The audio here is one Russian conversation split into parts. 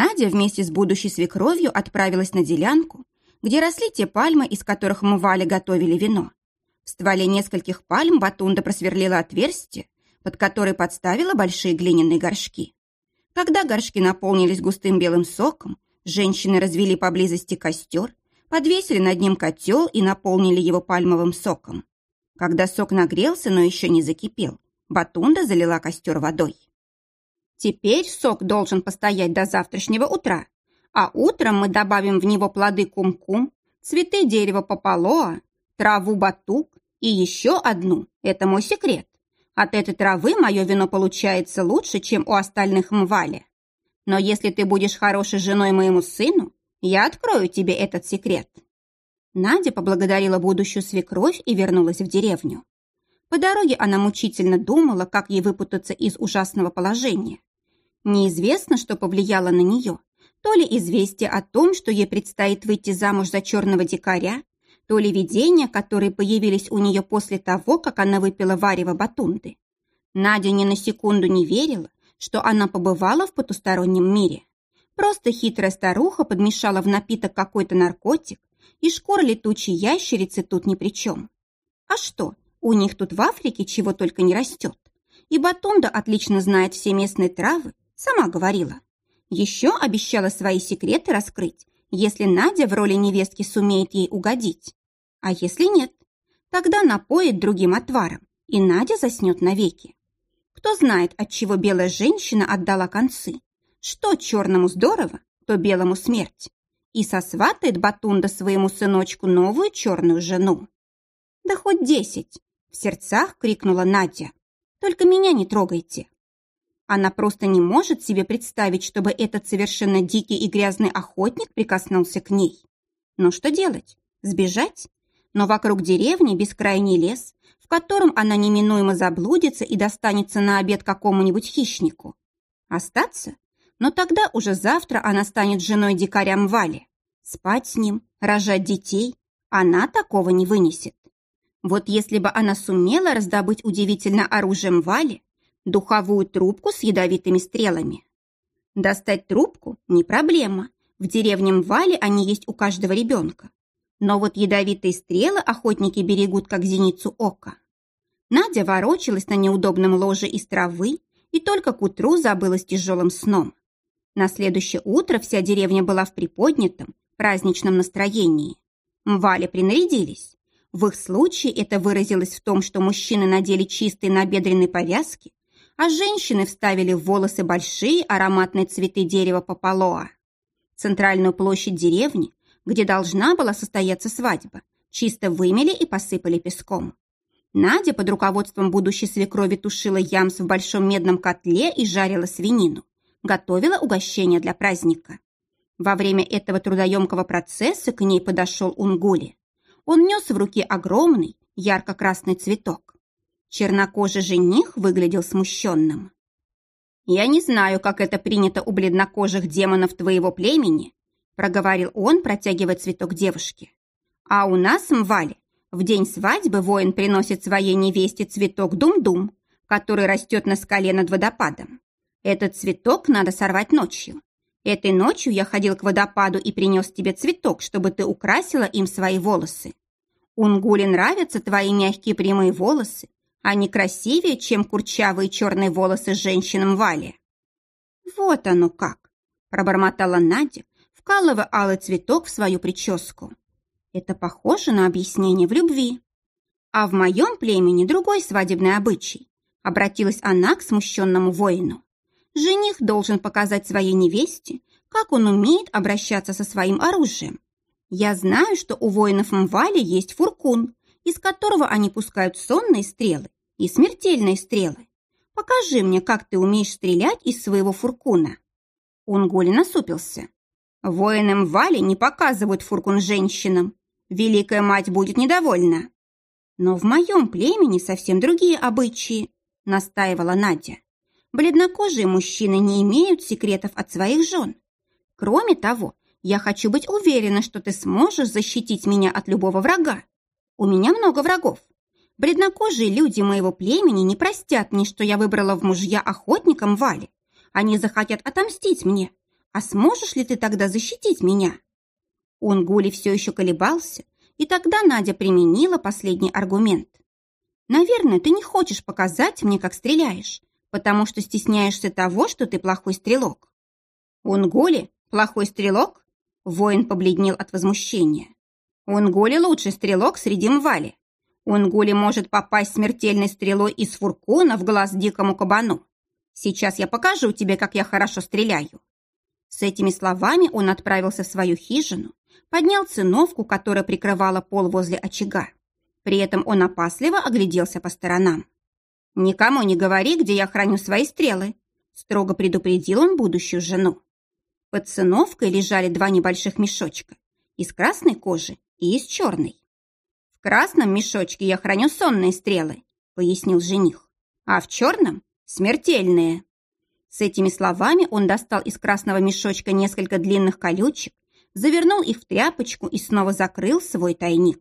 Надя вместе с будущей свекровью отправилась на делянку, где росли те пальмы, из которых мы Вале готовили вино. В стволе нескольких пальм Батунда просверлила отверстие, под которое подставила большие глиняные горшки. Когда горшки наполнились густым белым соком, женщины развели поблизости костер, подвесили над ним котел и наполнили его пальмовым соком. Когда сок нагрелся, но еще не закипел, Батунда залила костер водой. Теперь сок должен постоять до завтрашнего утра, а утром мы добавим в него плоды кум-кум, цветы дерева пополоа, траву батук и еще одну. Это мой секрет. От этой травы мое вино получается лучше, чем у остальных мвали. Но если ты будешь хорошей женой моему сыну, я открою тебе этот секрет». Надя поблагодарила будущую свекровь и вернулась в деревню. По дороге она мучительно думала, как ей выпутаться из ужасного положения. Неизвестно, что повлияло на нее. То ли известие о том, что ей предстоит выйти замуж за черного дикаря, то ли видения, которые появились у нее после того, как она выпила варево батунды. Надя ни на секунду не верила, что она побывала в потустороннем мире. Просто хитрая старуха подмешала в напиток какой-то наркотик, и шкура летучей ящерицы тут ни при чем. А что, у них тут в Африке чего только не растет. И Батунда отлично знает все местные травы, сама говорила. Еще обещала свои секреты раскрыть, если Надя в роли невестки сумеет ей угодить. А если нет, тогда напоит другим отваром, и Надя заснет навеки. Кто знает, от чего белая женщина отдала концы. Что черному здорово, то белому смерть. И сосватает Батунда своему сыночку новую черную жену. Да хоть десять, в сердцах крикнула Надя. Только меня не трогайте. Она просто не может себе представить, чтобы этот совершенно дикий и грязный охотник прикоснулся к ней. Но что делать? Сбежать? но вокруг деревни бескрайний лес, в котором она неминуемо заблудится и достанется на обед какому-нибудь хищнику. Остаться? Но тогда уже завтра она станет женой дикаря Мвали. Спать с ним, рожать детей. Она такого не вынесет. Вот если бы она сумела раздобыть удивительно оружие Мвали, духовую трубку с ядовитыми стрелами. Достать трубку – не проблема. В деревне Мвали они есть у каждого ребенка. Но вот ядовитые стрелы охотники берегут, как зеницу ока. Надя ворочалась на неудобном ложе из травы и только к утру забылась тяжелым сном. На следующее утро вся деревня была в приподнятом, праздничном настроении. Мвали принарядились. В их случае это выразилось в том, что мужчины надели чистые набедренные повязки, а женщины вставили в волосы большие ароматные цветы дерева пополоа. Центральную площадь деревни где должна была состояться свадьба, чисто вымели и посыпали песком. Надя под руководством будущей свекрови тушила ямс в большом медном котле и жарила свинину. Готовила угощение для праздника. Во время этого трудоемкого процесса к ней подошел Унгули. Он нес в руке огромный, ярко-красный цветок. Чернокожий жених выглядел смущенным. «Я не знаю, как это принято у бледнокожих демонов твоего племени, проговорил он, протягивая цветок девушке. А у нас, Мвали, в день свадьбы воин приносит своей невесте цветок дум-дум, который растет на скале над водопадом. Этот цветок надо сорвать ночью. Этой ночью я ходил к водопаду и принес тебе цветок, чтобы ты украсила им свои волосы. Унгуле нравятся твои мягкие прямые волосы. Они красивее, чем курчавые черные волосы женщинам Вали. Вот оно как, пробормотала Надя, вкалывая алый цветок в свою прическу. Это похоже на объяснение в любви. А в моем племени другой свадебный обычай. Обратилась она к смущенному воину. Жених должен показать своей невесте, как он умеет обращаться со своим оружием. Я знаю, что у воинов Мвали есть фуркун, из которого они пускают сонные стрелы и смертельные стрелы. Покажи мне, как ты умеешь стрелять из своего фуркуна. Унгули насупился. Воины Мвали не показывают фуркун женщинам. Великая мать будет недовольна. Но в моем племени совсем другие обычаи, настаивала Надя. Бледнокожие мужчины не имеют секретов от своих жен. Кроме того, я хочу быть уверена, что ты сможешь защитить меня от любого врага. У меня много врагов. Бледнокожие люди моего племени не простят мне, что я выбрала в мужья охотникам Вали. Они захотят отомстить мне, А сможешь ли ты тогда защитить меня?» Унгули все еще колебался, и тогда Надя применила последний аргумент. «Наверное, ты не хочешь показать мне, как стреляешь, потому что стесняешься того, что ты плохой стрелок». «Унгули? Плохой стрелок?» Воин побледнел от возмущения. «Унгули лучший стрелок среди мвали. Унгули может попасть смертельной стрелой из фуркона в глаз дикому кабану. Сейчас я покажу тебе, как я хорошо стреляю». С этими словами он отправился в свою хижину, поднял циновку, которая прикрывала пол возле очага. При этом он опасливо огляделся по сторонам. «Никому не говори, где я храню свои стрелы», строго предупредил он будущую жену. Под циновкой лежали два небольших мешочка из красной кожи и из черной. «В красном мешочке я храню сонные стрелы», пояснил жених, «а в черном – смертельные». С этими словами он достал из красного мешочка несколько длинных колючек, завернул их в тряпочку и снова закрыл свой тайник.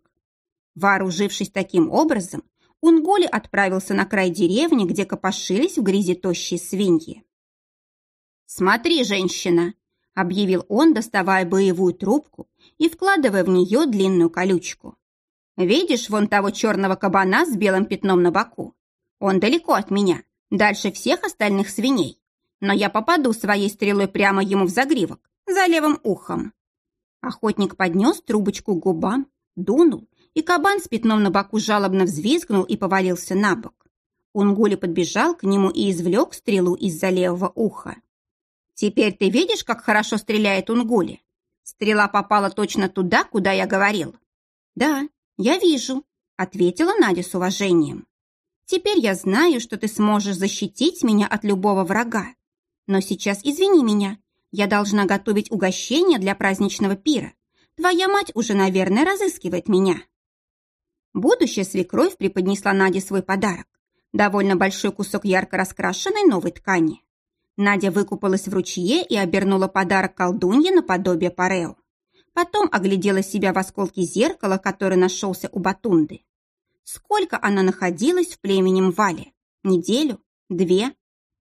Вооружившись таким образом, Унголи отправился на край деревни, где копошились в грязи тощие свиньи. «Смотри, женщина!» – объявил он, доставая боевую трубку и вкладывая в нее длинную колючку. «Видишь вон того черного кабана с белым пятном на боку? Он далеко от меня, дальше всех остальных свиней но я попаду своей стрелой прямо ему в загривок, за левым ухом. Охотник поднес трубочку к губам, дунул, и кабан с пятном на боку жалобно взвизгнул и повалился на бок. Унгули подбежал к нему и извлек стрелу из-за левого уха. «Теперь ты видишь, как хорошо стреляет Унгули? Стрела попала точно туда, куда я говорил». «Да, я вижу», — ответила Надя с уважением. «Теперь я знаю, что ты сможешь защитить меня от любого врага. Но сейчас извини меня, я должна готовить угощение для праздничного пира. Твоя мать уже, наверное, разыскивает меня». Будущая свекровь преподнесла Наде свой подарок. Довольно большой кусок ярко раскрашенной новой ткани. Надя выкупалась в ручье и обернула подарок колдунье наподобие парео. Потом оглядела себя в осколке зеркала, который нашелся у Батунды. Сколько она находилась в племени Мвале? Неделю? Две?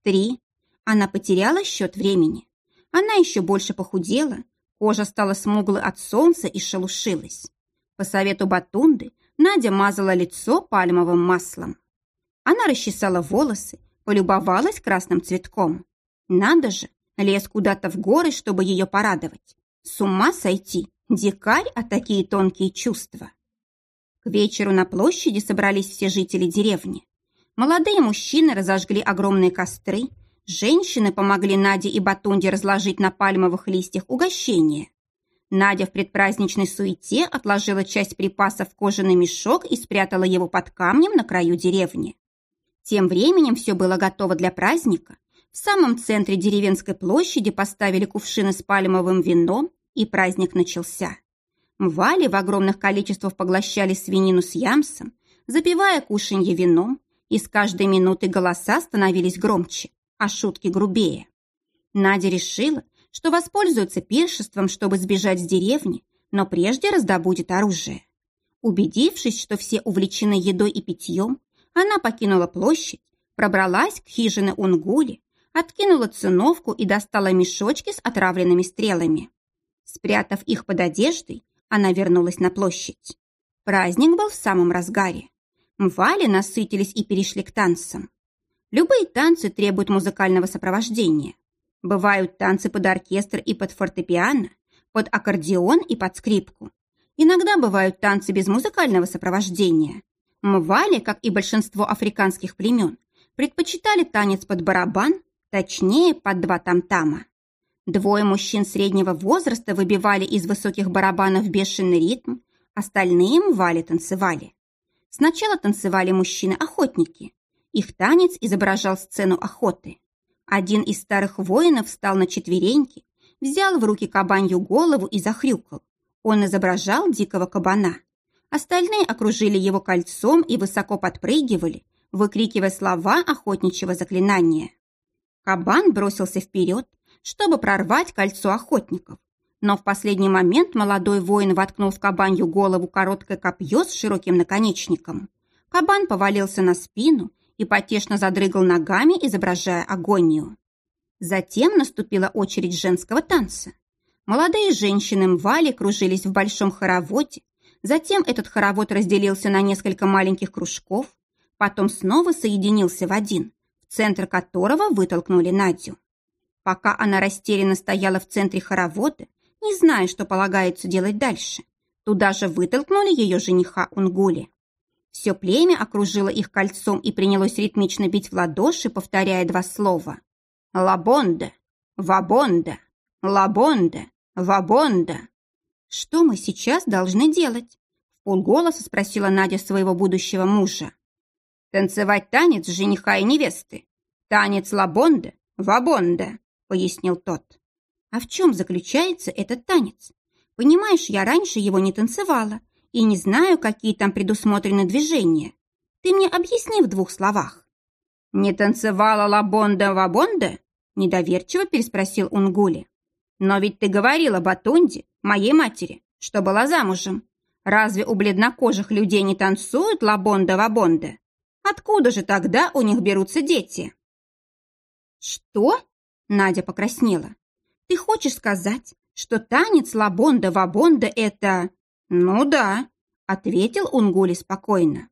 Три? Она потеряла счет времени. Она еще больше похудела, кожа стала смуглой от солнца и шелушилась. По совету Батунды Надя мазала лицо пальмовым маслом. Она расчесала волосы, полюбовалась красным цветком. Надо же, лез куда-то в горы, чтобы ее порадовать. С ума сойти, дикарь, а такие тонкие чувства. К вечеру на площади собрались все жители деревни. Молодые мужчины разожгли огромные костры, Женщины помогли Наде и Батунде разложить на пальмовых листьях угощение. Надя в предпраздничной суете отложила часть припасов в кожаный мешок и спрятала его под камнем на краю деревни. Тем временем все было готово для праздника. В самом центре деревенской площади поставили кувшины с пальмовым вином, и праздник начался. Мвали в огромных количествах поглощали свинину с ямсом, запивая кушанье вином, и с каждой минутой голоса становились громче а шутки грубее. Надя решила, что воспользуется пиршеством, чтобы сбежать с деревни, но прежде раздобудет оружие. Убедившись, что все увлечены едой и питьем, она покинула площадь, пробралась к хижине Унгули, откинула циновку и достала мешочки с отравленными стрелами. Спрятав их под одеждой, она вернулась на площадь. Праздник был в самом разгаре. Мвали насытились и перешли к танцам. Любые танцы требуют музыкального сопровождения. Бывают танцы под оркестр и под фортепиано, под аккордеон и под скрипку. Иногда бывают танцы без музыкального сопровождения. Мвали, как и большинство африканских племен, предпочитали танец под барабан, точнее, под два тамтама. Двое мужчин среднего возраста выбивали из высоких барабанов бешеный ритм, остальные мвали танцевали. Сначала танцевали мужчины-охотники, их танец изображал сцену охоты. Один из старых воинов встал на четвереньки, взял в руки кабанью голову и захрюкал. Он изображал дикого кабана. Остальные окружили его кольцом и высоко подпрыгивали, выкрикивая слова охотничьего заклинания. Кабан бросился вперед, чтобы прорвать кольцо охотников. Но в последний момент молодой воин воткнул в кабанью голову короткое копье с широким наконечником. Кабан повалился на спину и потешно задрыгал ногами, изображая агонию. Затем наступила очередь женского танца. Молодые женщины Мвали кружились в большом хороводе, затем этот хоровод разделился на несколько маленьких кружков, потом снова соединился в один, центр которого вытолкнули Надю. Пока она растерянно стояла в центре хоровода, не зная, что полагается делать дальше, туда же вытолкнули ее жениха Унгули. Все племя окружило их кольцом и принялось ритмично бить в ладоши, повторяя два слова. «Лабонда! Вабонда! Лабонда! Вабонда!» «Что мы сейчас должны делать?» Полголоса спросила Надя своего будущего мужа. «Танцевать танец жениха и невесты. Танец лабонда, вабонда», — пояснил тот. «А в чем заключается этот танец? Понимаешь, я раньше его не танцевала и не знаю, какие там предусмотрены движения. Ты мне объясни в двух словах». «Не танцевала лабонда-вабонда?» — недоверчиво переспросил Унгули. Но ведь ты говорила Батунде, моей матери, что была замужем. Разве у бледнокожих людей не танцуют лабонда-вабонда? Откуда же тогда у них берутся дети? Что? Надя покраснела. Ты хочешь сказать, что танец лабонда-вабонда это... Ну да, ответил Унгули спокойно.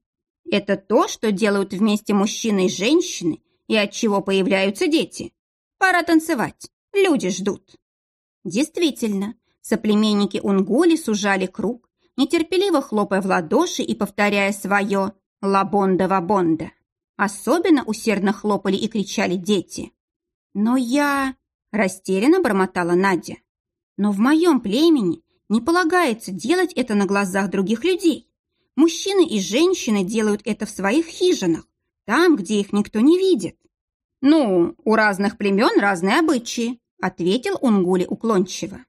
Это то, что делают вместе мужчины и женщины, и от чего появляются дети. Пора танцевать, люди ждут. Действительно, соплеменники Унгули сужали круг, нетерпеливо хлопая в ладоши и повторяя свое «Лабонда-вабонда». Особенно усердно хлопали и кричали дети. «Но я...» – растерянно бормотала Надя. «Но в моем племени не полагается делать это на глазах других людей. Мужчины и женщины делают это в своих хижинах, там, где их никто не видит». «Ну, у разных племен разные обычаи», ответил Унгули уклончиво.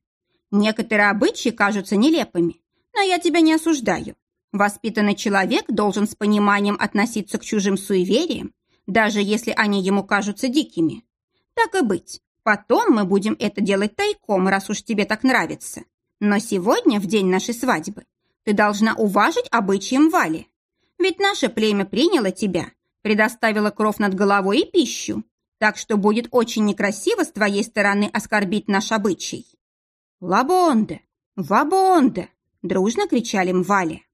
Некоторые обычаи кажутся нелепыми, но я тебя не осуждаю. Воспитанный человек должен с пониманием относиться к чужим суевериям, даже если они ему кажутся дикими. Так и быть, потом мы будем это делать тайком, раз уж тебе так нравится. Но сегодня, в день нашей свадьбы, ты должна уважить обычаи Мвали. Ведь наше племя приняло тебя, предоставило кров над головой и пищу, так что будет очень некрасиво с твоей стороны оскорбить наш обычай». «Лабонде! Вабонде!» – дружно кричали Мвали.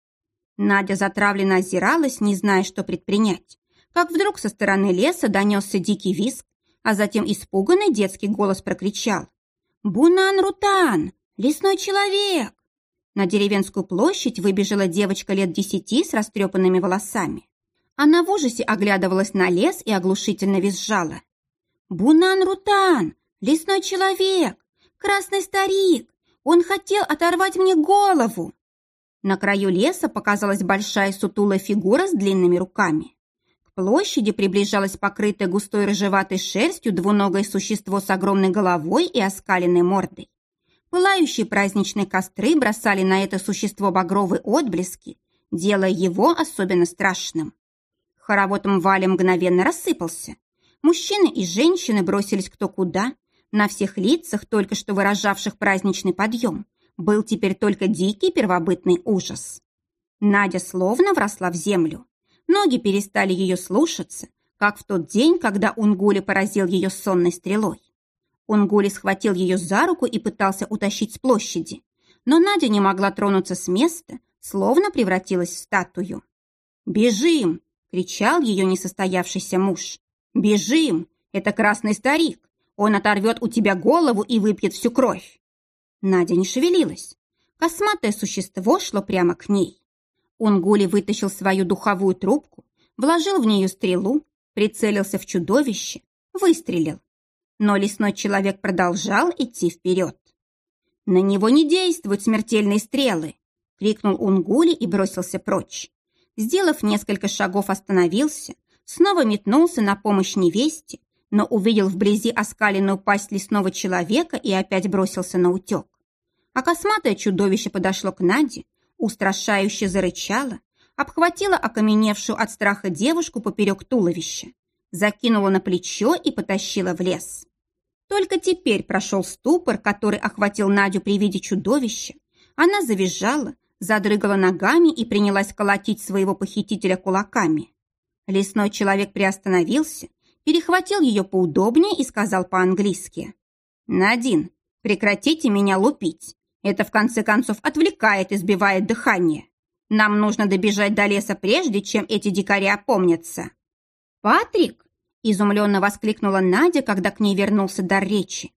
Надя затравленно озиралась, не зная, что предпринять, как вдруг со стороны леса донесся дикий визг, а затем испуганный детский голос прокричал. «Бунан-рутан! Лесной человек!» На деревенскую площадь выбежала девочка лет десяти с растрепанными волосами. Она в ужасе оглядывалась на лес и оглушительно визжала. «Бунан-Рутан! Лесной человек! Красный старик! Он хотел оторвать мне голову!» На краю леса показалась большая сутулая фигура с длинными руками. К площади приближалось покрытое густой рыжеватой шерстью двуногое существо с огромной головой и оскаленной мордой. Пылающие праздничные костры бросали на это существо багровые отблески, делая его особенно страшным. Хоровод Мвали мгновенно рассыпался. Мужчины и женщины бросились кто куда. На всех лицах, только что выражавших праздничный подъем, был теперь только дикий первобытный ужас. Надя словно вросла в землю. Ноги перестали ее слушаться, как в тот день, когда Унгули поразил ее сонной стрелой. Унгули схватил ее за руку и пытался утащить с площади, но Надя не могла тронуться с места, словно превратилась в статую. «Бежим!» — кричал ее несостоявшийся муж. «Бежим! Это красный старик! Он оторвет у тебя голову и выпьет всю кровь!» Надя не шевелилась. Косматое существо шло прямо к ней. Унгули вытащил свою духовую трубку, вложил в нее стрелу, прицелился в чудовище, выстрелил. Но лесной человек продолжал идти вперед. «На него не действуют смертельные стрелы!» — крикнул Унгули и бросился прочь. Сделав несколько шагов, остановился, снова метнулся на помощь невесте, но увидел вблизи оскаленную пасть лесного человека и опять бросился на утек. А косматое чудовище подошло к Наде, устрашающе зарычало, обхватило окаменевшую от страха девушку поперек туловища, закинуло на плечо и потащило в лес. Только теперь прошел ступор, который охватил Надю при виде чудовища. Она завизжала, задрыгала ногами и принялась колотить своего похитителя кулаками. Лесной человек приостановился, перехватил ее поудобнее и сказал по-английски. «Надин, прекратите меня лупить. Это, в конце концов, отвлекает и сбивает дыхание. Нам нужно добежать до леса прежде, чем эти дикари опомнятся». «Патрик!» – изумленно воскликнула Надя, когда к ней вернулся дар речи.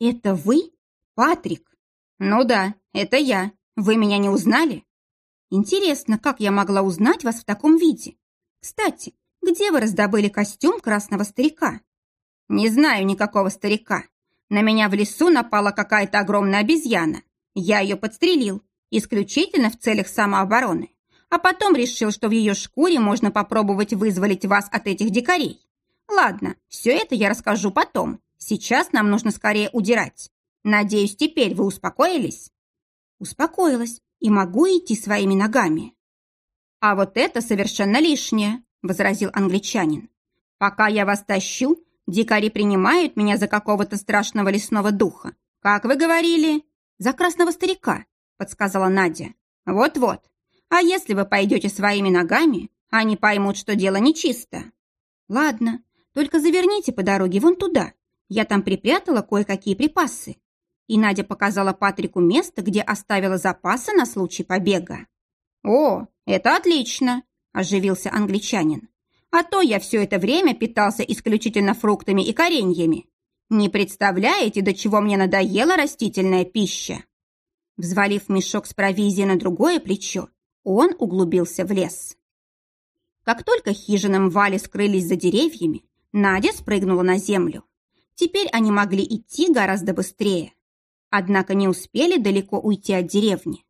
«Это вы? Патрик?» «Ну да, это я. Вы меня не узнали?» «Интересно, как я могла узнать вас в таком виде? Кстати, где вы раздобыли костюм красного старика?» «Не знаю никакого старика. На меня в лесу напала какая-то огромная обезьяна. Я ее подстрелил, исключительно в целях самообороны. А потом решил, что в ее шкуре можно попробовать вызволить вас от этих дикарей. Ладно, все это я расскажу потом. Сейчас нам нужно скорее удирать. Надеюсь, теперь вы успокоились? Успокоилась и могу идти своими ногами. А вот это совершенно лишнее, возразил англичанин. Пока я вас тащу, дикари принимают меня за какого-то страшного лесного духа. Как вы говорили? «За красного старика», — подсказала Надя. «Вот-вот. А если вы пойдете своими ногами, они поймут, что дело нечисто». «Ладно, только заверните по дороге вон туда. Я там припрятала кое-какие припасы». И Надя показала Патрику место, где оставила запасы на случай побега. «О, это отлично!» – оживился англичанин. «А то я все это время питался исключительно фруктами и кореньями. Не представляете, до чего мне надоела растительная пища?» Взвалив мешок с провизией на другое плечо, он углубился в лес. Как только хижинам Вали скрылись за деревьями, Надя спрыгнула на землю. Теперь они могли идти гораздо быстрее. Однако не успели далеко уйти от деревни.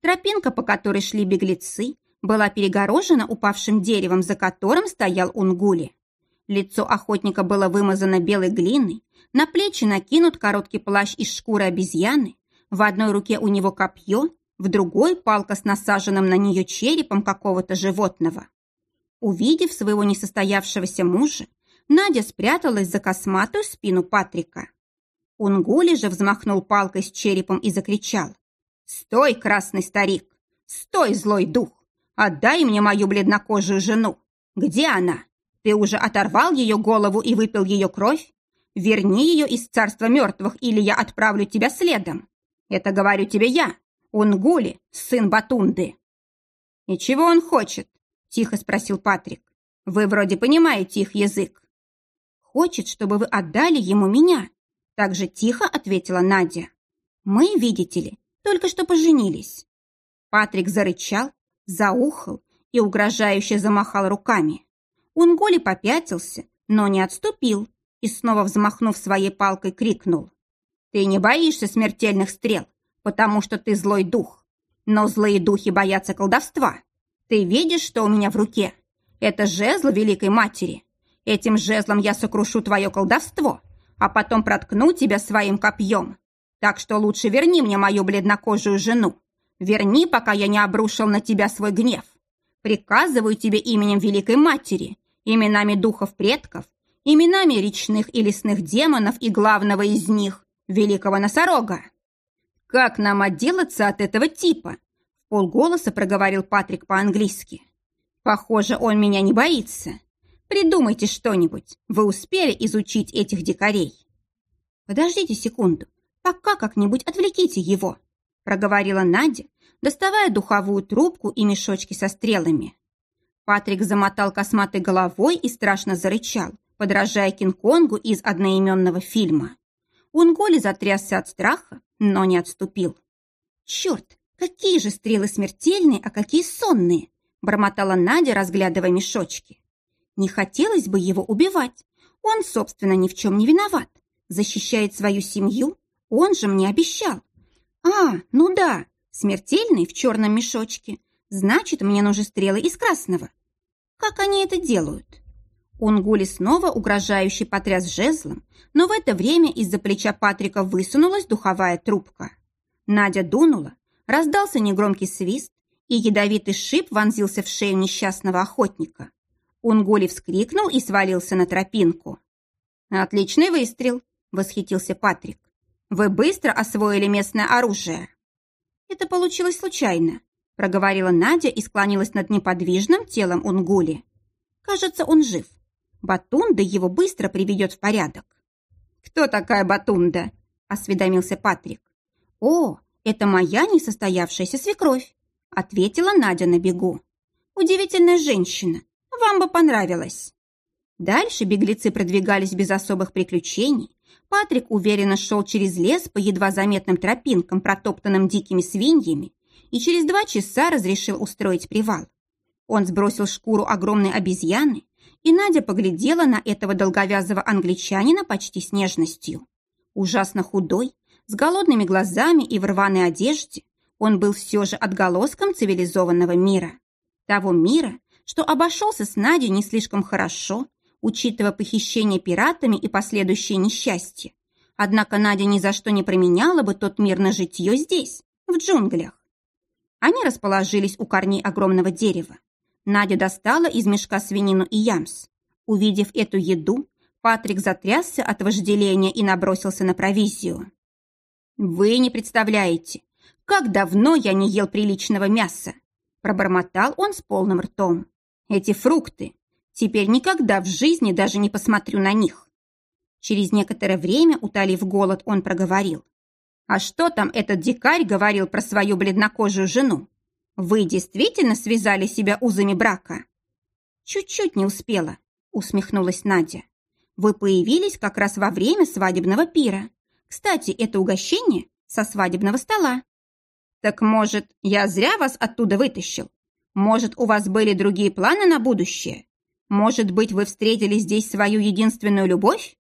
Тропинка, по которой шли беглецы, была перегорожена упавшим деревом, за которым стоял Унгули. Лицо охотника было вымазано белой глиной, на плечи накинут короткий плащ из шкуры обезьяны, в одной руке у него копье, в другой палка с насаженным на нее черепом какого-то животного. Увидев своего несостоявшегося мужа, Надя спряталась за косматую спину Патрика. Унгули же взмахнул палкой с черепом и закричал. «Стой, красный старик! Стой, злой дух! Отдай мне мою бледнокожую жену! Где она? Ты уже оторвал ее голову и выпил ее кровь? Верни ее из царства мертвых, или я отправлю тебя следом. Это говорю тебе я, Унгули, сын Батунды». «И чего он хочет?» – тихо спросил Патрик. «Вы вроде понимаете их язык». «Хочет, чтобы вы отдали ему меня», – так же тихо ответила Надя. «Мы, видите ли, только что поженились». Патрик зарычал, заухал и угрожающе замахал руками. Унгули попятился, но не отступил, и снова взмахнув своей палкой, крикнул. «Ты не боишься смертельных стрел, потому что ты злой дух. Но злые духи боятся колдовства. Ты видишь, что у меня в руке? Это жезл Великой Матери. Этим жезлом я сокрушу твое колдовство, а потом проткну тебя своим копьем. Так что лучше верни мне мою бледнокожую жену. Верни, пока я не обрушил на тебя свой гнев. Приказываю тебе именем Великой Матери, именами духов предков, именами речных и лесных демонов и главного из них, великого носорога. «Как нам отделаться от этого типа?» Полголоса проговорил Патрик по-английски. «Похоже, он меня не боится. Придумайте что-нибудь. Вы успели изучить этих дикарей?» «Подождите секунду. Пока как-нибудь отвлеките его», проговорила Надя, доставая духовую трубку и мешочки со стрелами. Патрик замотал косматой головой и страшно зарычал, подражая Кинг-Конгу из одноименного фильма. Унголи затрясся от страха, но не отступил. «Черт, какие же стрелы смертельные, а какие сонные!» бормотала Надя, разглядывая мешочки. «Не хотелось бы его убивать. Он, собственно, ни в чем не виноват. Защищает свою семью, он же мне обещал. А, ну да, смертельный в черном мешочке. Значит, мне нужны стрелы из красного. Как они это делают?» Унгули снова угрожающе потряс жезлом, но в это время из-за плеча Патрика высунулась духовая трубка. Надя дунула, раздался негромкий свист, и ядовитый шип вонзился в шею несчастного охотника. Унгули вскрикнул и свалился на тропинку. «Отличный выстрел!» – восхитился Патрик. «Вы быстро освоили местное оружие!» «Это получилось случайно», – проговорила Надя и склонилась над неподвижным телом Унгули. «Кажется, он жив. Батунда его быстро приведет в порядок. «Кто такая Батунда?» – осведомился Патрик. «О, это моя несостоявшаяся свекровь», – ответила Надя на бегу. «Удивительная женщина. Вам бы понравилось». Дальше беглецы продвигались без особых приключений. Патрик уверенно шел через лес по едва заметным тропинкам, протоптанным дикими свиньями, и через два часа разрешил устроить привал. Он сбросил шкуру огромной обезьяны, и Надя поглядела на этого долговязого англичанина почти с нежностью. Ужасно худой, с голодными глазами и в рваной одежде, он был все же отголоском цивилизованного мира. Того мира, что обошелся с Надей не слишком хорошо, учитывая похищение пиратами и последующее несчастье. Однако Надя ни за что не променяла бы тот мир на житье здесь, в джунглях. Они расположились у корней огромного дерева. Надя достала из мешка свинину и ямс. Увидев эту еду, Патрик затрясся от вожделения и набросился на провизию. «Вы не представляете, как давно я не ел приличного мяса!» Пробормотал он с полным ртом. «Эти фрукты! Теперь никогда в жизни даже не посмотрю на них!» Через некоторое время, утолив голод, он проговорил. «А что там этот дикарь говорил про свою бледнокожую жену? Вы действительно связали себя узами брака?» «Чуть-чуть не успела», — усмехнулась Надя. «Вы появились как раз во время свадебного пира. Кстати, это угощение со свадебного стола». «Так, может, я зря вас оттуда вытащил? Может, у вас были другие планы на будущее? Может быть, вы встретили здесь свою единственную любовь?»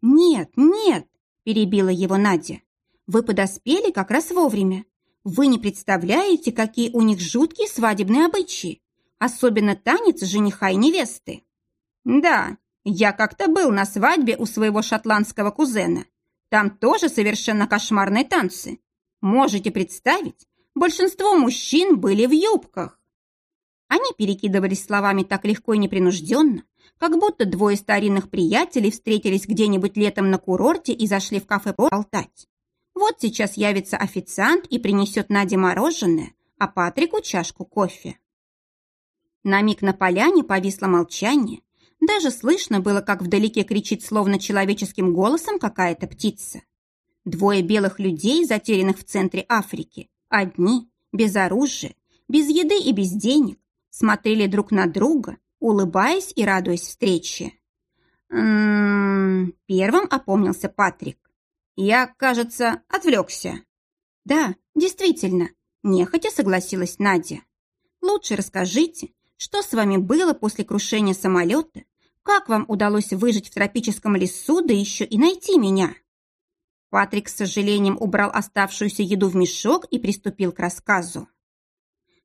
«Нет, нет», — перебила его Надя. «Вы подоспели как раз вовремя. Вы не представляете, какие у них жуткие свадебные обычаи, особенно танец жениха и невесты. Да, я как-то был на свадьбе у своего шотландского кузена. Там тоже совершенно кошмарные танцы. Можете представить, большинство мужчин были в юбках. Они перекидывались словами так легко и непринужденно, как будто двое старинных приятелей встретились где-нибудь летом на курорте и зашли в кафе поболтать. Вот сейчас явится официант и принесет Наде мороженое, а Патрику чашку кофе. На миг на поляне повисло молчание. Даже слышно было, как вдалеке кричит словно человеческим голосом какая-то птица. Двое белых людей, затерянных в центре Африки, одни, без оружия, без еды и без денег, смотрели друг на друга, улыбаясь и радуясь встрече. «М -м -м, первым опомнился Патрик. Я, кажется, отвлекся. Да, действительно, нехотя согласилась Надя. Лучше расскажите, что с вами было после крушения самолета, как вам удалось выжить в тропическом лесу, да еще и найти меня?» Патрик с сожалением убрал оставшуюся еду в мешок и приступил к рассказу.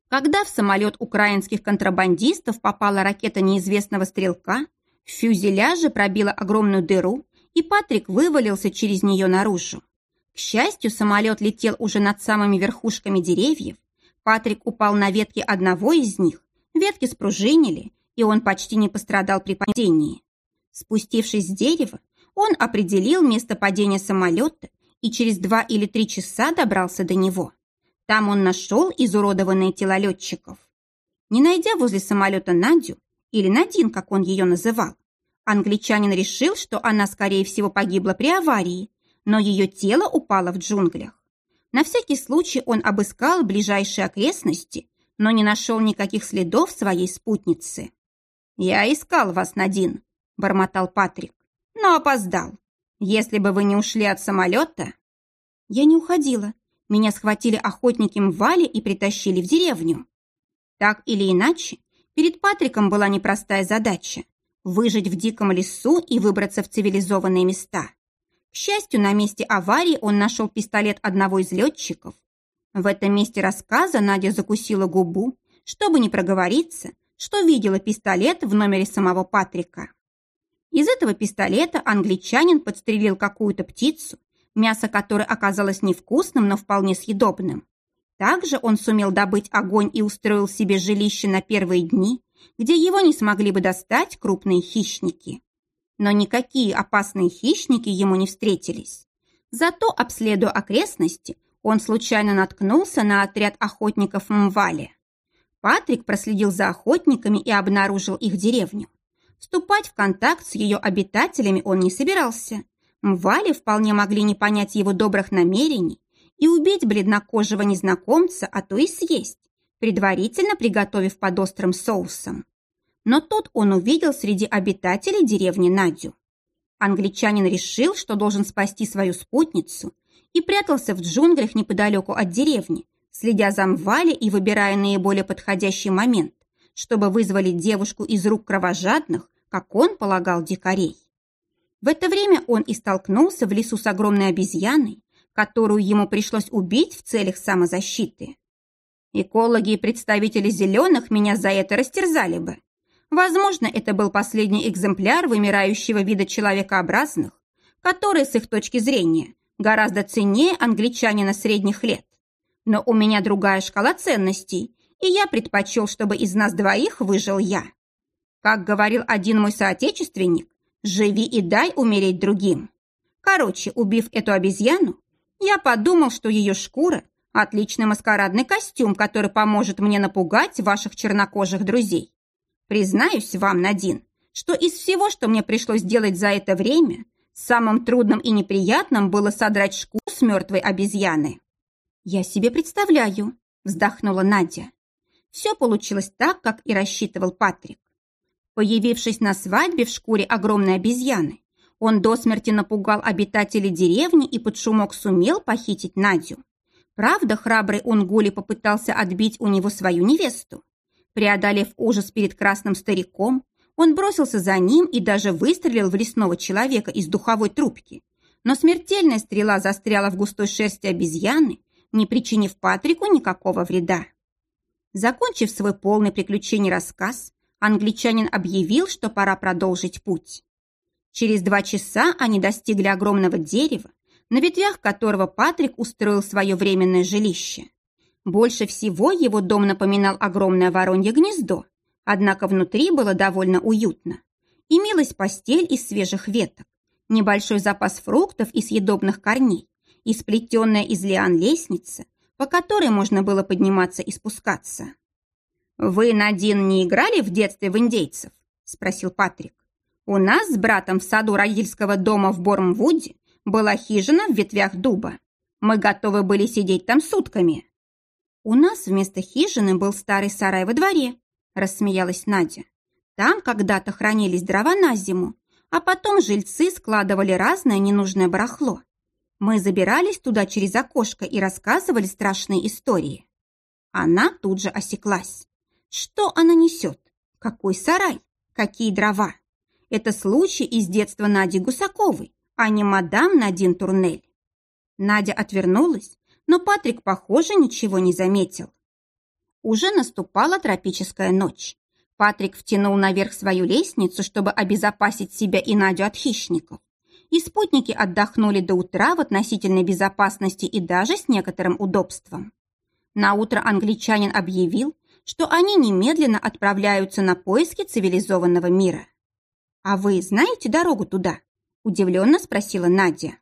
Когда в самолет украинских контрабандистов попала ракета неизвестного стрелка, в фюзеляже пробила огромную дыру, и Патрик вывалился через нее наружу. К счастью, самолет летел уже над самыми верхушками деревьев. Патрик упал на ветки одного из них, ветки спружинили, и он почти не пострадал при падении. Спустившись с дерева, он определил место падения самолета и через два или три часа добрался до него. Там он нашел изуродованные тела летчиков. Не найдя возле самолета Надю, или Надин, как он ее называл, Англичанин решил, что она, скорее всего, погибла при аварии, но ее тело упало в джунглях. На всякий случай он обыскал ближайшие окрестности, но не нашел никаких следов своей спутницы. «Я искал вас, Надин», — бормотал Патрик, — «но опоздал. Если бы вы не ушли от самолета...» «Я не уходила. Меня схватили охотники Мвали и притащили в деревню». Так или иначе, перед Патриком была непростая задача выжить в диком лесу и выбраться в цивилизованные места. К счастью, на месте аварии он нашел пистолет одного из летчиков. В этом месте рассказа Надя закусила губу, чтобы не проговориться, что видела пистолет в номере самого Патрика. Из этого пистолета англичанин подстрелил какую-то птицу, мясо которой оказалось невкусным, но вполне съедобным. Также он сумел добыть огонь и устроил себе жилище на первые дни, где его не смогли бы достать крупные хищники. Но никакие опасные хищники ему не встретились. Зато, обследуя окрестности, он случайно наткнулся на отряд охотников Мвали. Патрик проследил за охотниками и обнаружил их деревню. Вступать в контакт с ее обитателями он не собирался. Мвали вполне могли не понять его добрых намерений и убить бледнокожего незнакомца, а то и съесть, предварительно приготовив под острым соусом. Но тут он увидел среди обитателей деревни Надю. Англичанин решил, что должен спасти свою спутницу, и прятался в джунглях неподалеку от деревни, следя за Мвали и выбирая наиболее подходящий момент, чтобы вызволить девушку из рук кровожадных, как он полагал, дикарей. В это время он и столкнулся в лесу с огромной обезьяной, которую ему пришлось убить в целях самозащиты. Экологи и представители зеленых меня за это растерзали бы. Возможно, это был последний экземпляр вымирающего вида человекообразных, который, с их точки зрения, гораздо ценнее англичанина средних лет. Но у меня другая шкала ценностей, и я предпочел, чтобы из нас двоих выжил я. Как говорил один мой соотечественник, живи и дай умереть другим. Короче, убив эту обезьяну, я подумал, что ее шкура – отличный маскарадный костюм, который поможет мне напугать ваших чернокожих друзей. Признаюсь вам, Надин, что из всего, что мне пришлось делать за это время, самым трудным и неприятным было содрать шкуру с мертвой обезьяны. «Я себе представляю», – вздохнула Надя. Все получилось так, как и рассчитывал Патрик. Появившись на свадьбе в шкуре огромной обезьяны, он до смерти напугал обитателей деревни и под шумок сумел похитить Надю. Правда, храбрый Унгули попытался отбить у него свою невесту. Преодолев ужас перед красным стариком, он бросился за ним и даже выстрелил в лесного человека из духовой трубки. Но смертельная стрела застряла в густой шерсти обезьяны, не причинив Патрику никакого вреда. Закончив свой полный приключений рассказ, англичанин объявил, что пора продолжить путь. Через два часа они достигли огромного дерева, на ветвях которого Патрик устроил свое временное жилище. Больше всего его дом напоминал огромное воронье гнездо, однако внутри было довольно уютно. Имелась постель из свежих веток, небольшой запас фруктов и съедобных корней и сплетенная из лиан лестница, по которой можно было подниматься и спускаться. «Вы, Надин, не играли в детстве в индейцев?» – спросил Патрик. «У нас с братом в саду родительского дома в Бормвуде была хижина в ветвях дуба. Мы готовы были сидеть там сутками». «У нас вместо хижины был старый сарай во дворе», – рассмеялась Надя. «Там когда-то хранились дрова на зиму, а потом жильцы складывали разное ненужное барахло. Мы забирались туда через окошко и рассказывали страшные истории. Она тут же осеклась. Что она несет? Какой сарай? Какие дрова? Это случай из детства Нади Гусаковой, а не мадам Надин Турнель. Надя отвернулась, но Патрик, похоже, ничего не заметил. Уже наступала тропическая ночь. Патрик втянул наверх свою лестницу, чтобы обезопасить себя и Надю от хищников и спутники отдохнули до утра в относительной безопасности и даже с некоторым удобством. На утро англичанин объявил, что они немедленно отправляются на поиски цивилизованного мира. «А вы знаете дорогу туда?» – удивленно спросила Надя.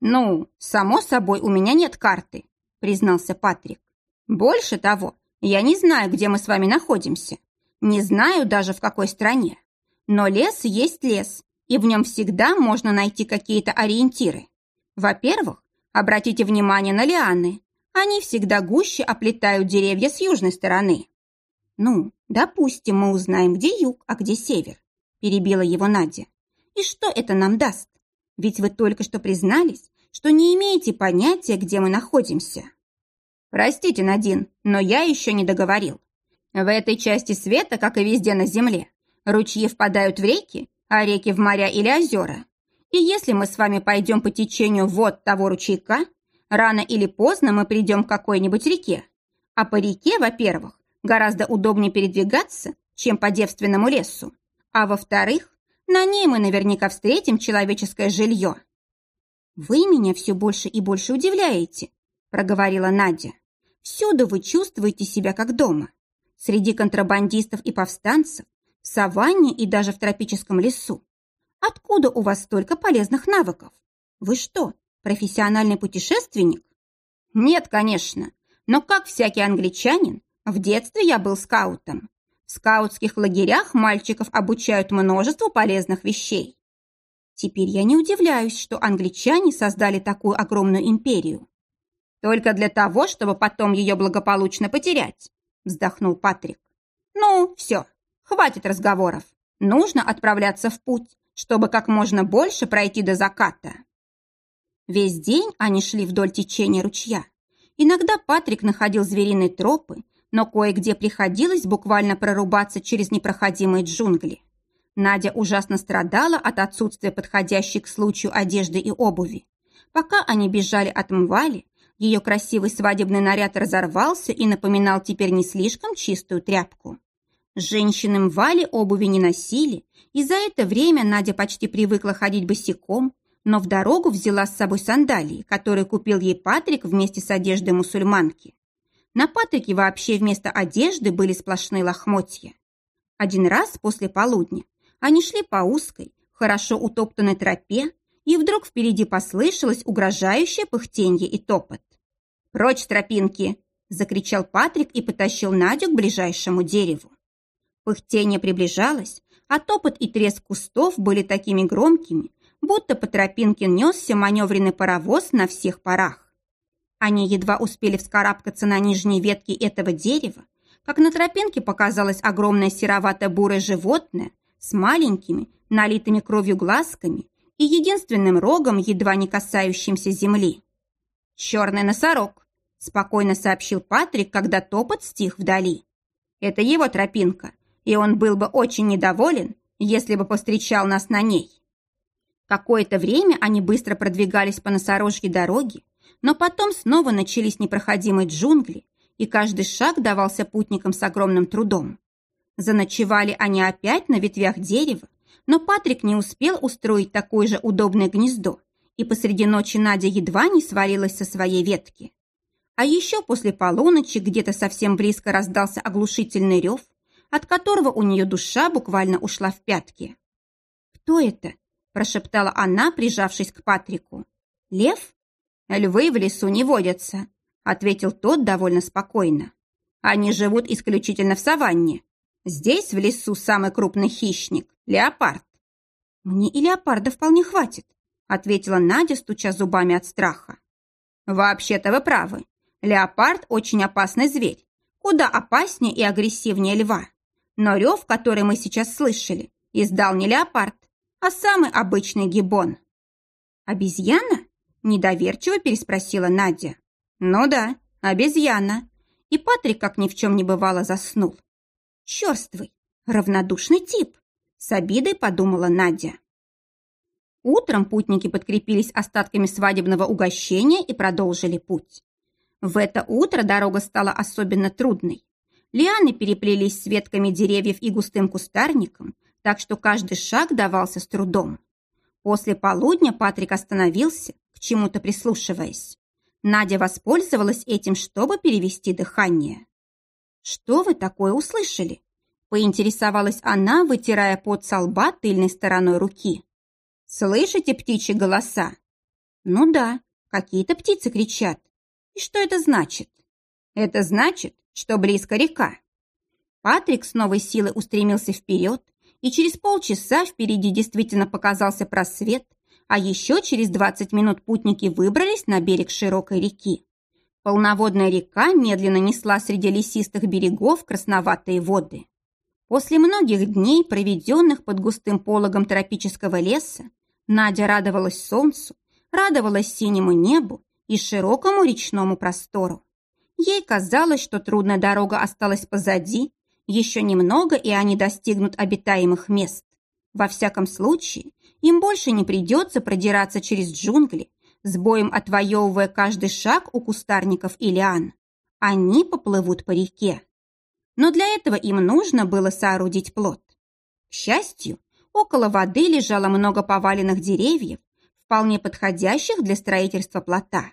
«Ну, само собой, у меня нет карты», – признался Патрик. «Больше того, я не знаю, где мы с вами находимся. Не знаю даже, в какой стране. Но лес есть лес, и в нем всегда можно найти какие-то ориентиры. Во-первых, обратите внимание на лианы. Они всегда гуще оплетают деревья с южной стороны. Ну, допустим, мы узнаем, где юг, а где север, перебила его Надя. И что это нам даст? Ведь вы только что признались, что не имеете понятия, где мы находимся. Простите, Надин, но я еще не договорил. В этой части света, как и везде на Земле, ручьи впадают в реки, а реки в моря или озера. И если мы с вами пойдем по течению вот того ручейка, рано или поздно мы придем к какой-нибудь реке. А по реке, во-первых, гораздо удобнее передвигаться, чем по девственному лесу. А во-вторых, на ней мы наверняка встретим человеческое жилье. «Вы меня все больше и больше удивляете», – проговорила Надя. «Всюду вы чувствуете себя как дома. Среди контрабандистов и повстанцев, в саванне и даже в тропическом лесу. Откуда у вас столько полезных навыков? Вы что, профессиональный путешественник? Нет, конечно. Но как всякий англичанин, в детстве я был скаутом. Скаутских лагерях мальчиков обучают множеству полезных вещей. Теперь я не удивляюсь, что англичане создали такую огромную империю. Только для того, чтобы потом ее благополучно потерять, вздохнул Патрик. Ну, все, хватит разговоров. Нужно отправляться в путь, чтобы как можно больше пройти до заката. Весь день они шли вдоль течения ручья. Иногда Патрик находил звериные тропы, но кое-где приходилось буквально прорубаться через непроходимые джунгли. Надя ужасно страдала от отсутствия подходящей к случаю одежды и обуви. Пока они бежали от Мвали, ее красивый свадебный наряд разорвался и напоминал теперь не слишком чистую тряпку. Женщины Мвали обуви не носили, и за это время Надя почти привыкла ходить босиком, но в дорогу взяла с собой сандалии, которые купил ей Патрик вместе с одеждой мусульманки. На Патрике вообще вместо одежды были сплошные лохмотья. Один раз после полудня они шли по узкой, хорошо утоптанной тропе, и вдруг впереди послышалось угрожающее пыхтенье и топот. «Прочь тропинки!» – закричал Патрик и потащил Надю к ближайшему дереву. Пыхтение приближалось, а топот и треск кустов были такими громкими, будто по тропинке несся маневренный паровоз на всех парах. Они едва успели вскарабкаться на нижние ветки этого дерева, как на тропинке показалось огромное серовато-бурое животное с маленькими, налитыми кровью глазками и единственным рогом, едва не касающимся земли. «Черный носорог», – спокойно сообщил Патрик, когда топот стих вдали. «Это его тропинка, и он был бы очень недоволен, если бы повстречал нас на ней». Какое-то время они быстро продвигались по носорожьей дороге, но потом снова начались непроходимые джунгли, и каждый шаг давался путникам с огромным трудом. Заночевали они опять на ветвях дерева, но Патрик не успел устроить такое же удобное гнездо, и посреди ночи Надя едва не свалилась со своей ветки. А еще после полуночи где-то совсем близко раздался оглушительный рев, от которого у нее душа буквально ушла в пятки. «Кто это?» – прошептала она, прижавшись к Патрику. «Лев?» «Львы в лесу не водятся», — ответил тот довольно спокойно. «Они живут исключительно в саванне. Здесь, в лесу, самый крупный хищник — леопард». «Мне и леопарда вполне хватит», — ответила Надя, стуча зубами от страха. «Вообще-то вы правы. Леопард — очень опасный зверь, куда опаснее и агрессивнее льва. Но рев, который мы сейчас слышали, издал не леопард, а самый обычный гибон». «Обезьяна?» Недоверчиво переспросила Надя. «Ну да, обезьяна». И Патрик, как ни в чем не бывало, заснул. «Черствый, равнодушный тип», — с обидой подумала Надя. Утром путники подкрепились остатками свадебного угощения и продолжили путь. В это утро дорога стала особенно трудной. Лианы переплелись с ветками деревьев и густым кустарником, так что каждый шаг давался с трудом. После полудня Патрик остановился, чему-то прислушиваясь. Надя воспользовалась этим, чтобы перевести дыхание. «Что вы такое услышали?» Поинтересовалась она, вытирая пот со лба тыльной стороной руки. «Слышите птичьи голоса?» «Ну да, какие-то птицы кричат. И что это значит?» «Это значит, что близко река». Патрик с новой силой устремился вперед, и через полчаса впереди действительно показался просвет, а еще через 20 минут путники выбрались на берег широкой реки. Полноводная река медленно несла среди лесистых берегов красноватые воды. После многих дней, проведенных под густым пологом тропического леса, Надя радовалась солнцу, радовалась синему небу и широкому речному простору. Ей казалось, что трудная дорога осталась позади, еще немного, и они достигнут обитаемых мест. Во всяком случае, им больше не придется продираться через джунгли, с боем отвоевывая каждый шаг у кустарников и лиан. Они поплывут по реке. Но для этого им нужно было соорудить плот. К счастью, около воды лежало много поваленных деревьев, вполне подходящих для строительства плота.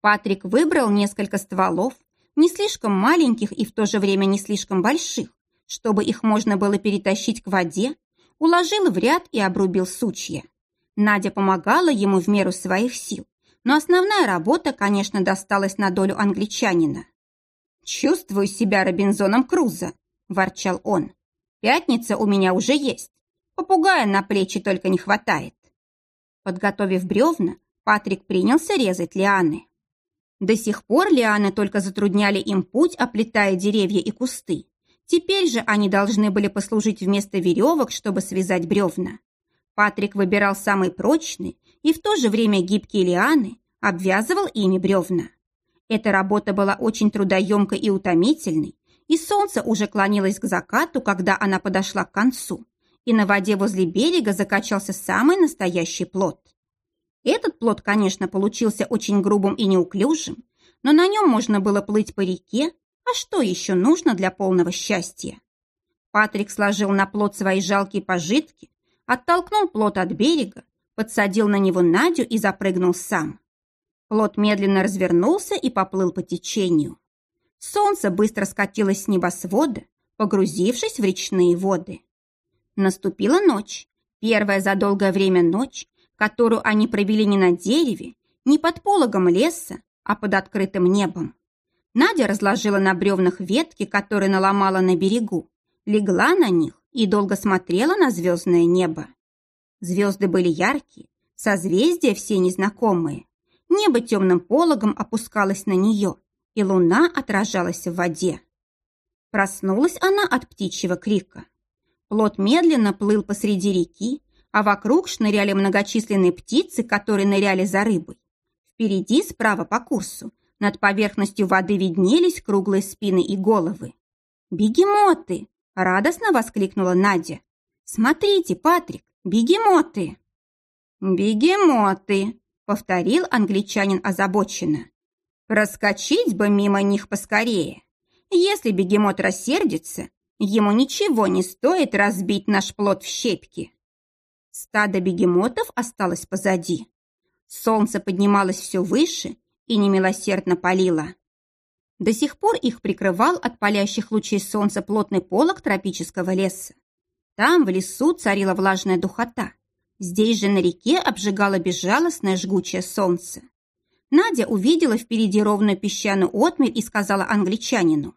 Патрик выбрал несколько стволов, не слишком маленьких и в то же время не слишком больших, чтобы их можно было перетащить к воде, уложил в ряд и обрубил сучья. Надя помогала ему в меру своих сил, но основная работа, конечно, досталась на долю англичанина. «Чувствую себя Робинзоном Крузо», – ворчал он. «Пятница у меня уже есть. Попугая на плечи только не хватает». Подготовив бревна, Патрик принялся резать лианы. До сих пор лианы только затрудняли им путь, оплетая деревья и кусты. Теперь же они должны были послужить вместо веревок, чтобы связать бревна. Патрик выбирал самые прочные и в то же время гибкие лианы, обвязывал ими бревна. Эта работа была очень трудоемкой и утомительной, и солнце уже клонилось к закату, когда она подошла к концу, и на воде возле берега закачался самый настоящий плод. Этот плод, конечно, получился очень грубым и неуклюжим, но на нем можно было плыть по реке, а что еще нужно для полного счастья? Патрик сложил на плод свои жалкие пожитки, оттолкнул плод от берега, подсадил на него Надю и запрыгнул сам. Плод медленно развернулся и поплыл по течению. Солнце быстро скатилось с небосвода, погрузившись в речные воды. Наступила ночь, первая за долгое время ночь, которую они провели не на дереве, не под пологом леса, а под открытым небом. Надя разложила на бревнах ветки, которые наломала на берегу, легла на них и долго смотрела на звездное небо. Звезды были яркие, созвездия все незнакомые. Небо темным пологом опускалось на нее, и луна отражалась в воде. Проснулась она от птичьего крика. Плот медленно плыл посреди реки, а вокруг шныряли многочисленные птицы, которые ныряли за рыбой. Впереди, справа по курсу, над поверхностью воды виднелись круглые спины и головы. «Бегемоты!» – радостно воскликнула Надя. «Смотрите, Патрик, бегемоты!» «Бегемоты!» – повторил англичанин озабоченно. «Проскочить бы мимо них поскорее. Если бегемот рассердится, ему ничего не стоит разбить наш плод в щепки». Стадо бегемотов осталось позади. Солнце поднималось все выше и немилосердно палило. До сих пор их прикрывал от палящих лучей солнца плотный полог тропического леса. Там, в лесу, царила влажная духота. Здесь же на реке обжигало безжалостное жгучее солнце. Надя увидела впереди ровную песчаную отмель и сказала англичанину.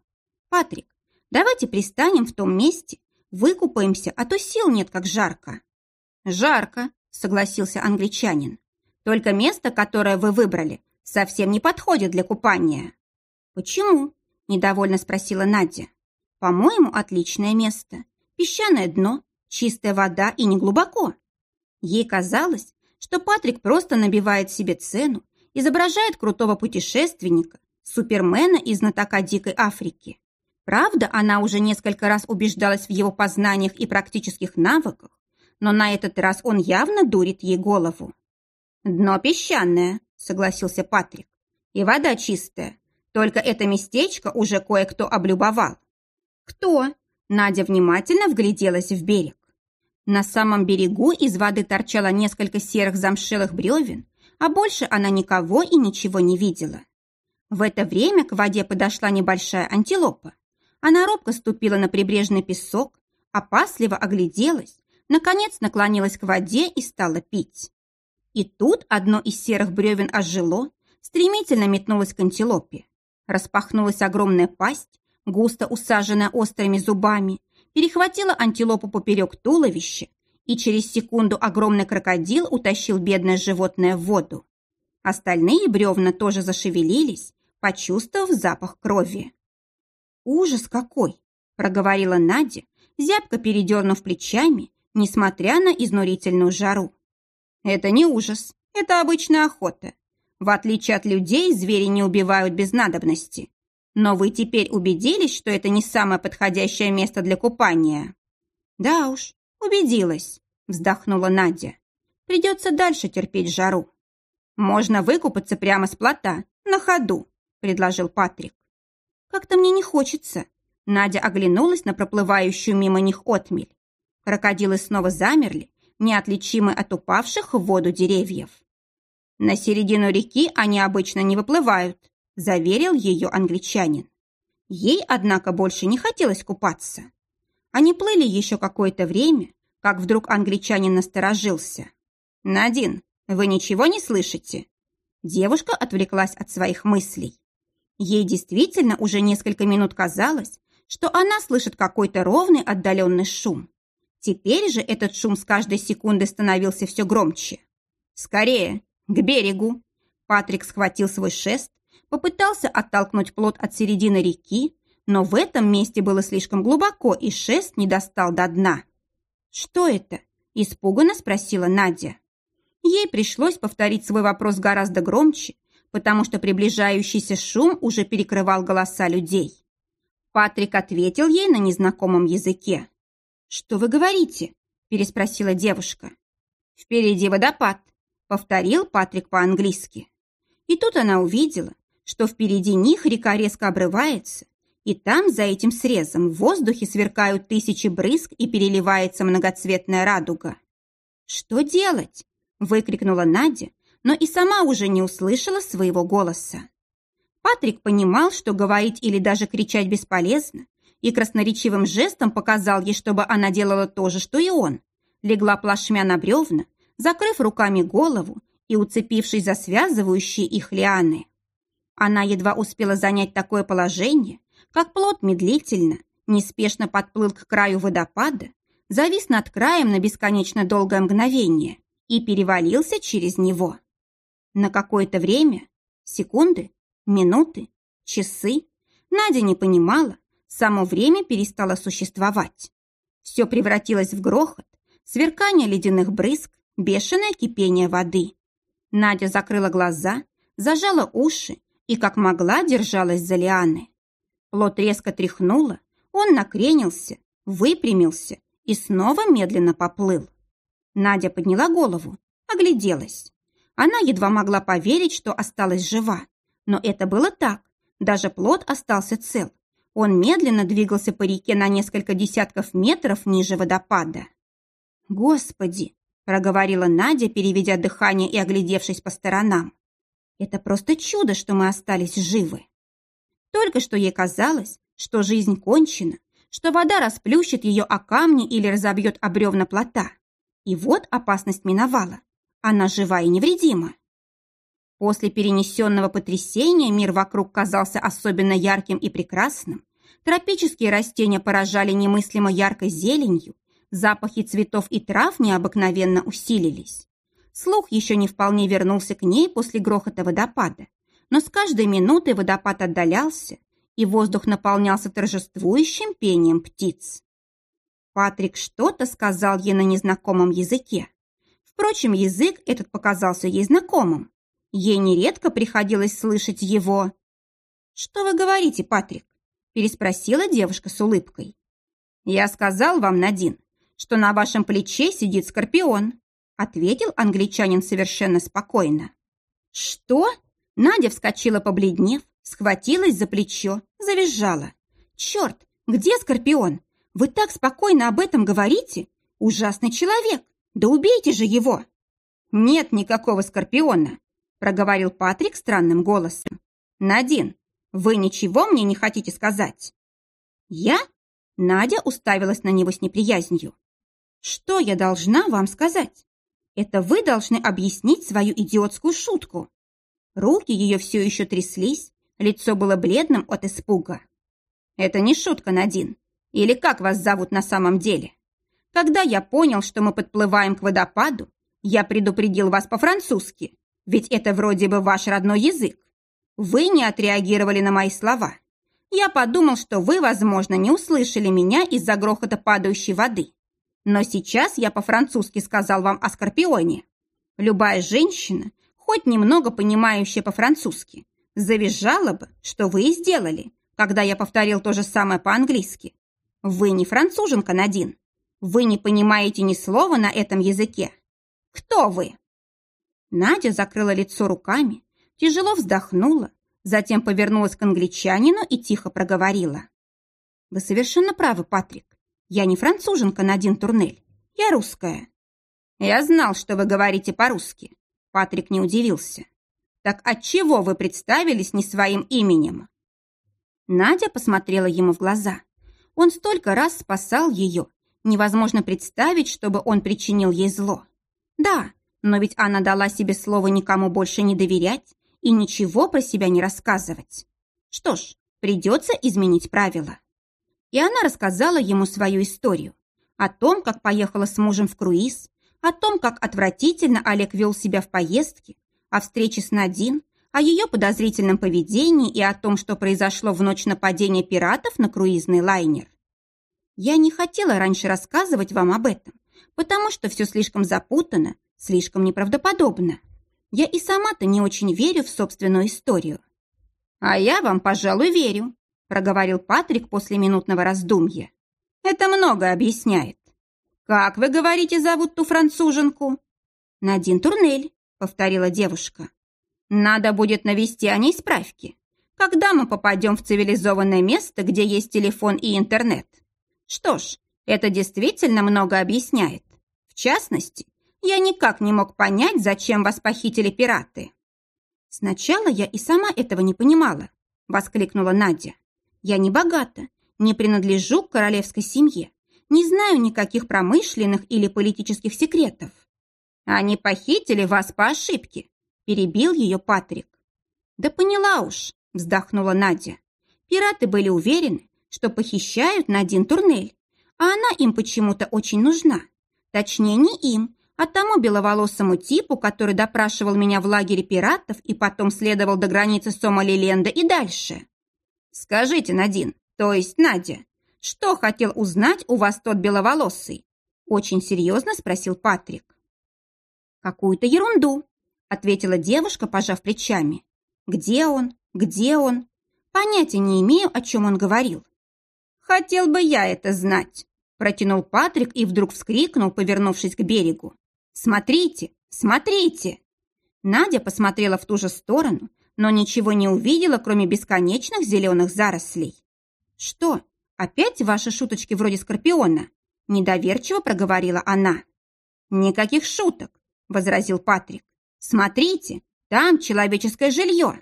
«Патрик, давайте пристанем в том месте, выкупаемся, а то сил нет, как жарко». «Жарко», — согласился англичанин. «Только место, которое вы выбрали, совсем не подходит для купания». «Почему?» – недовольно спросила Надя. «По-моему, отличное место. Песчаное дно, чистая вода и не глубоко». Ей казалось, что Патрик просто набивает себе цену, изображает крутого путешественника, супермена из знатока Дикой Африки. Правда, она уже несколько раз убеждалась в его познаниях и практических навыках, но на этот раз он явно дурит ей голову. «Дно песчаное», — согласился Патрик, — «и вода чистая, только это местечко уже кое-кто облюбовал. Кто? Надя внимательно вгляделась в берег. На самом берегу из воды торчало несколько серых замшелых бревен, а больше она никого и ничего не видела. В это время к воде подошла небольшая антилопа. Она робко ступила на прибрежный песок, опасливо огляделась, наконец наклонилась к воде и стала пить. И тут одно из серых бревен ожило, стремительно метнулось к антилопе. Распахнулась огромная пасть, густо усаженная острыми зубами, перехватила антилопу поперек туловища, и через секунду огромный крокодил утащил бедное животное в воду. Остальные бревна тоже зашевелились, почувствовав запах крови. «Ужас какой!» – проговорила Надя, зябко передернув плечами, несмотря на изнурительную жару. «Это не ужас, это обычная охота. В отличие от людей, звери не убивают без надобности. Но вы теперь убедились, что это не самое подходящее место для купания?» «Да уж, убедилась», — вздохнула Надя. «Придется дальше терпеть жару». «Можно выкупаться прямо с плота, на ходу», — предложил Патрик. «Как-то мне не хочется». Надя оглянулась на проплывающую мимо них отмель. Крокодилы снова замерли, неотличимы от упавших в воду деревьев. «На середину реки они обычно не выплывают», – заверил ее англичанин. Ей, однако, больше не хотелось купаться. Они плыли еще какое-то время, как вдруг англичанин насторожился. «Надин, вы ничего не слышите?» Девушка отвлеклась от своих мыслей. Ей действительно уже несколько минут казалось, что она слышит какой-то ровный отдаленный шум. Теперь же этот шум с каждой секундой становился все громче. «Скорее! К берегу!» Патрик схватил свой шест, попытался оттолкнуть плот от середины реки, но в этом месте было слишком глубоко, и шест не достал до дна. «Что это?» – испуганно спросила Надя. Ей пришлось повторить свой вопрос гораздо громче, потому что приближающийся шум уже перекрывал голоса людей. Патрик ответил ей на незнакомом языке. «Что вы говорите?» – переспросила девушка. «Впереди водопад», – повторил Патрик по-английски. И тут она увидела, что впереди них река резко обрывается, и там, за этим срезом, в воздухе сверкают тысячи брызг и переливается многоцветная радуга. «Что делать?» – выкрикнула Надя, но и сама уже не услышала своего голоса. Патрик понимал, что говорить или даже кричать бесполезно, и красноречивым жестом показал ей, чтобы она делала то же, что и он. Легла плашмя на бревна, закрыв руками голову и уцепившись за связывающие их лианы. Она едва успела занять такое положение, как плод медлительно, неспешно подплыл к краю водопада, завис над краем на бесконечно долгое мгновение и перевалился через него. На какое-то время, секунды, минуты, часы, Надя не понимала, само время перестало существовать. Все превратилось в грохот, сверкание ледяных брызг, бешеное кипение воды. Надя закрыла глаза, зажала уши и как могла держалась за лианы. Плот резко тряхнуло, он накренился, выпрямился и снова медленно поплыл. Надя подняла голову, огляделась. Она едва могла поверить, что осталась жива. Но это было так. Даже плот остался цел. Он медленно двигался по реке на несколько десятков метров ниже водопада. «Господи!» – проговорила Надя, переведя дыхание и оглядевшись по сторонам. «Это просто чудо, что мы остались живы!» Только что ей казалось, что жизнь кончена, что вода расплющит ее о камни или разобьет о бревна плота. И вот опасность миновала. Она жива и невредима. После перенесенного потрясения мир вокруг казался особенно ярким и прекрасным. Тропические растения поражали немыслимо яркой зеленью, запахи цветов и трав необыкновенно усилились. Слух еще не вполне вернулся к ней после грохота водопада, но с каждой минутой водопад отдалялся, и воздух наполнялся торжествующим пением птиц. Патрик что-то сказал ей на незнакомом языке. Впрочем, язык этот показался ей знакомым. Ей нередко приходилось слышать его. «Что вы говорите, Патрик?» переспросила девушка с улыбкой. «Я сказал вам, Надин, что на вашем плече сидит скорпион», ответил англичанин совершенно спокойно. «Что?» Надя вскочила побледнев, схватилась за плечо, завизжала. «Черт, где Скорпион? Вы так спокойно об этом говорите? Ужасный человек! Да убейте же его!» «Нет никакого Скорпиона», проговорил Патрик странным голосом. «Надин, вы ничего мне не хотите сказать?» «Я?» Надя уставилась на него с неприязнью. «Что я должна вам сказать? Это вы должны объяснить свою идиотскую шутку. Руки ее все еще тряслись, лицо было бледным от испуга. «Это не шутка, Надин. Или как вас зовут на самом деле? Когда я понял, что мы подплываем к водопаду, я предупредил вас по-французски, ведь это вроде бы ваш родной язык. Вы не отреагировали на мои слова. Я подумал, что вы, возможно, не услышали меня из-за грохота падающей воды. Но сейчас я по-французски сказал вам о Скорпионе. Любая женщина, хоть немного понимающая по-французски, завизжала бы, что вы и сделали, когда я повторил то же самое по-английски. Вы не француженка, Надин. Вы не понимаете ни слова на этом языке. Кто вы?» Надя закрыла лицо руками, тяжело вздохнула, затем повернулась к англичанину и тихо проговорила. «Вы совершенно правы, Патрик. Я не француженка Надин Турнель. Я русская». «Я знал, что вы говорите по-русски. Патрик не удивился. «Так отчего вы представились не своим именем?» Надя посмотрела ему в глаза. Он столько раз спасал ее. Невозможно представить, чтобы он причинил ей зло. Да, но ведь она дала себе слово никому больше не доверять и ничего про себя не рассказывать. Что ж, придется изменить правила. и она рассказала ему свою историю. О том, как поехала с мужем в круиз, о том, как отвратительно Олег вел себя в поездке, о встрече с Надин, о ее подозрительном поведении и о том, что произошло в ночь нападения пиратов на круизный лайнер. Я не хотела раньше рассказывать вам об этом, потому что все слишком запутано, слишком неправдоподобно. Я и сама-то не очень верю в собственную историю. А я вам, пожалуй, верю, проговорил Патрик после минутного раздумья. Это много объясняет. Как вы говорите, зовут ту француженку? Надин Турнель, повторила девушка. Надо будет навести о ней справки. Когда мы попадем в цивилизованное место, где есть телефон и интернет? Что ж, это действительно много объясняет. В частности, я никак не мог понять, зачем вас похитили пираты. Сначала я и сама этого не понимала, воскликнула Надя. Я не богата, не принадлежу к королевской семье, не знаю никаких промышленных или политических секретов. Они похитили вас по ошибке, Перебил ее Патрик. Да поняла уж, вздохнула Надя. Пираты были уверены, что похищают Надин Турнель, а она им почему-то очень нужна. Точнее, не им, а тому беловолосому типу, который допрашивал меня в лагере пиратов и потом следовал до границы Сомалиленда и дальше. Скажите, Надин, то есть Надя, что хотел узнать у вас тот беловолосый? Очень серьезно спросил Патрик. Какую-то ерунду, ответила девушка, пожав плечами. «Где он? Где он?» Понятия не имею, о чем он говорил. «Хотел бы я это знать», – протянул Патрик и вдруг вскрикнул, повернувшись к берегу. «Смотрите! Смотрите!» Надя посмотрела в ту же сторону, но ничего не увидела, кроме бесконечных зеленых зарослей. «Что, опять ваши шуточки вроде Скорпиона?» – недоверчиво проговорила она. «Никаких шуток», – возразил Патрик. «Смотрите, там человеческое жилье!»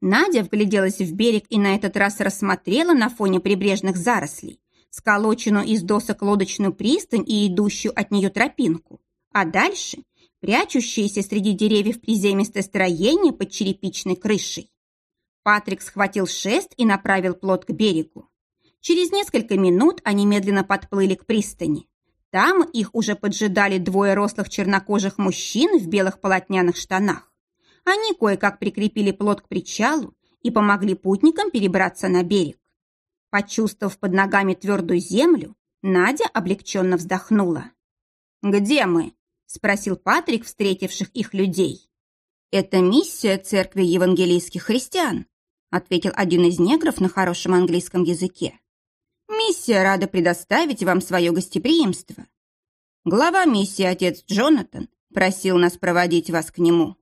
Надя вгляделась в берег и на этот раз рассмотрела на фоне прибрежных зарослей сколоченную из досок лодочную пристань и идущую от нее тропинку, а дальше прячущееся среди деревьев приземистое строение под черепичной крышей. Патрик схватил шест и направил плот к берегу. Через несколько минут они медленно подплыли к пристани. Там их уже поджидали двое рослых чернокожих мужчин в белых полотняных штанах. Они кое-как прикрепили плот к причалу и помогли путникам перебраться на берег. Почувствовав под ногами твердую землю, Надя облегченно вздохнула. «Где мы?» – спросил Патрик, встретивших их людей. «Это миссия Церкви Евангелийских Христиан», – ответил один из негров на хорошем английском языке. Миссия рада предоставить вам свое гостеприимство. Глава миссии, отец Джонатан, просил нас проводить вас к нему.